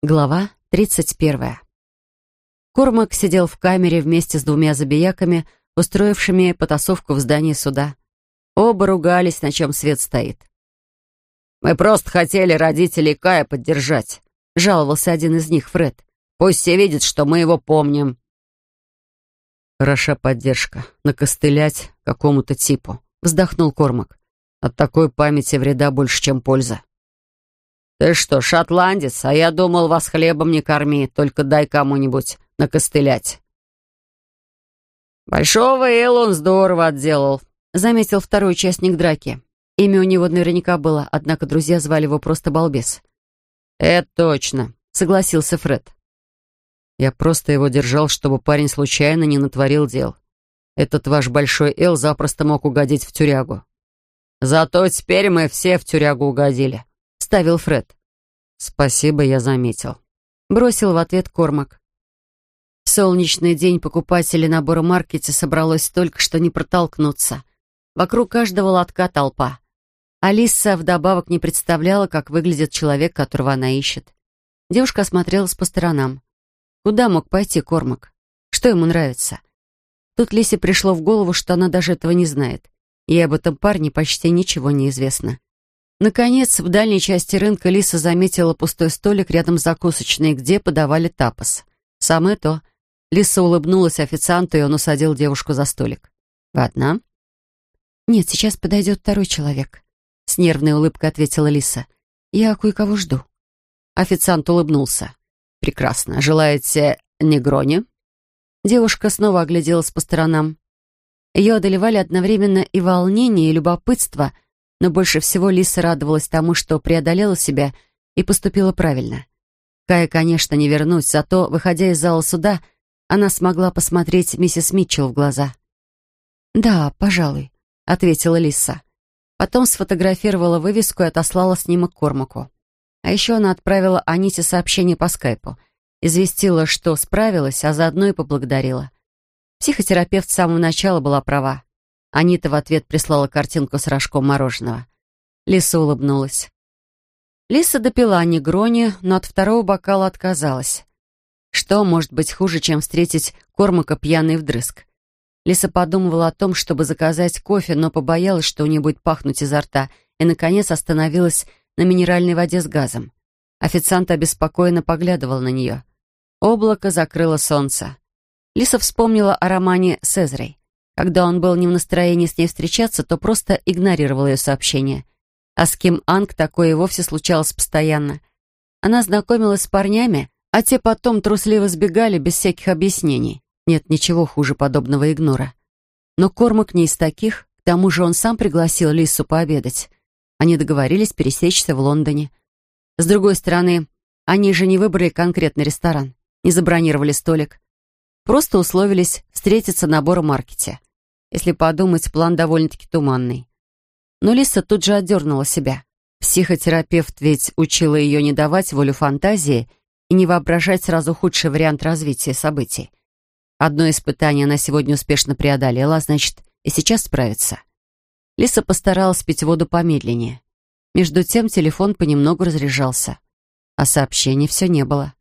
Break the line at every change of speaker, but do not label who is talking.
Глава 31. Кормак сидел в камере вместе с двумя забияками, устроившими потасовку в здании суда. Оба ругались, на чем свет стоит.
«Мы просто хотели родителей Кая поддержать», — жаловался один из них, Фред. «Пусть все видят, что мы его помним».
«Хороша поддержка. Накостылять какому-то типу», — вздохнул Кормак. «От такой памяти вреда больше, чем польза».
«Ты что, шотландец? А я думал, вас хлебом не корми, только дай кому-нибудь накостылять». «Большого Элла он здорово отделал», — заметил второй участник драки. Имя у него наверняка было, однако друзья звали его просто Балбес.
«Это точно», — согласился Фред. «Я просто его держал, чтобы парень случайно не натворил дел. Этот ваш большой Эл запросто мог угодить в тюрягу».
«Зато теперь мы все в тюрягу угодили»,
вставил Фред. «Спасибо, я заметил», — бросил в ответ Кормак. В солнечный день покупателей на Боромаркете собралось столько, что не протолкнуться. Вокруг каждого лотка толпа. Алиса вдобавок не представляла, как выглядит человек, которого она ищет. Девушка осмотрелась по сторонам. Куда мог пойти Кормак? Что ему нравится? Тут Лисе пришло в голову, что она даже этого не знает. Ей об этом парне почти ничего не известно. Наконец, в дальней части рынка Лиса заметила пустой столик рядом с закусочной, где подавали тапос. Самое то. Лиса улыбнулась официанту, и он усадил девушку за столик. «Вы одна?» «Нет, сейчас подойдет второй человек», — с нервной улыбкой ответила Лиса. «Я кое-кого жду». Официант улыбнулся. «Прекрасно. Желаете негрони?» Девушка снова огляделась по сторонам. Ее одолевали одновременно и волнение, и любопытство — но больше всего Лиса радовалась тому, что преодолела себя и поступила правильно. Кая, конечно, не вернуть, зато, выходя из зала суда, она смогла посмотреть миссис Митчелл в глаза. «Да, пожалуй», — ответила Лиса. Потом сфотографировала вывеску и отослала снимок Кормаку. А еще она отправила Аните сообщение по скайпу. Известила, что справилась, а заодно и поблагодарила. Психотерапевт с самого начала была права. Анита в ответ прислала картинку с рожком мороженого. Лиса улыбнулась. Лиса допила негрони, но от второго бокала отказалась. Что может быть хуже, чем встретить Кормака пьяный вдрызг? Лиса подумывала о том, чтобы заказать кофе, но побоялась, что у нее будет пахнуть изо рта, и, наконец, остановилась на минеральной воде с газом. Официант обеспокоенно поглядывал на нее. Облако закрыло солнце. Лиса вспомнила о романе «Сезрей». Когда он был не в настроении с ней встречаться, то просто игнорировал ее сообщения. А с Ким Анг такое и вовсе случалось постоянно. Она знакомилась с парнями, а те потом трусливо сбегали без всяких объяснений. Нет ничего хуже подобного игнора. Но Кормак не из таких, к тому же он сам пригласил Лису пообедать. Они договорились пересечься в Лондоне. С другой стороны, они же не выбрали конкретный ресторан, не забронировали столик. Просто условились встретиться на Боро-маркете. Если подумать, план довольно-таки туманный. Но Лиса тут же отдернула себя. Психотерапевт ведь учила ее не давать волю фантазии и не воображать сразу худший вариант развития событий. Одно испытание она сегодня успешно преодолела, а значит, и сейчас справится. Лиса постаралась пить воду помедленнее. Между тем телефон понемногу разряжался, а сообщений все не было.